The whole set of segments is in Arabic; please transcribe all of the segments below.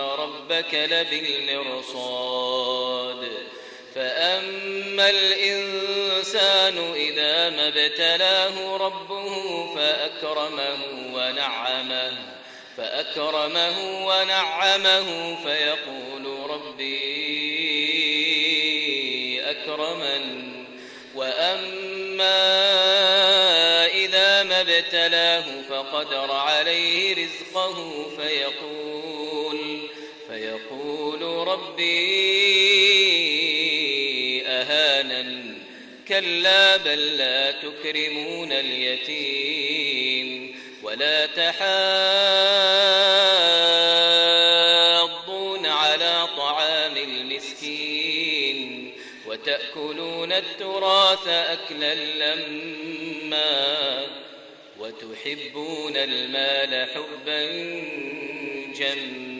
ربك لبالمرصاد فأما الإنسان إذا ما ابتلاه ربه فأكرمه ونعمه فأكرمه ونعمه فيقول ربي أكرمن وأما إذا ما ابتلاه فقدر عليه رزقه فيقول فيقول ربي أهانن كلا بل لا تكرمون اليتيم ولا تحاضون على طعام المسكين وتأكلون التراث أكلا لما وتحبون المال حبا جما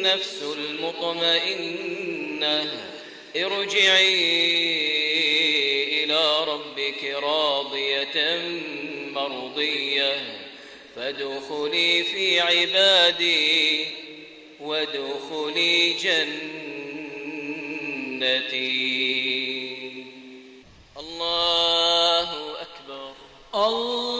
النفس المطمئنة. ارجعي إلى ربك راضية مرضية. فادخلي في عبادي وادخلي جنتي. الله أكبر. الله